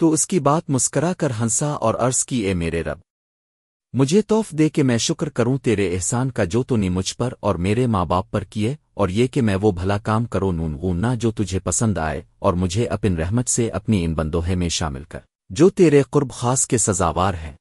تو اس کی بات مسکرا کر ہنسا اور عرض کی، اے میرے رب، مجھے توف دے کہ میں شکر کروں تیرے احسان کا جو تو نے مجھ پر اور میرے ماں باپ پر کیے، اور یہ کہ میں وہ بھلا کام کرو نون گوننا جو تجھے پسند آئے، اور مجھے اپن رحمت سے اپنی ان بندوہے میں شامل کر، جو تیرے قرب خاص کے سزاوار ہیں۔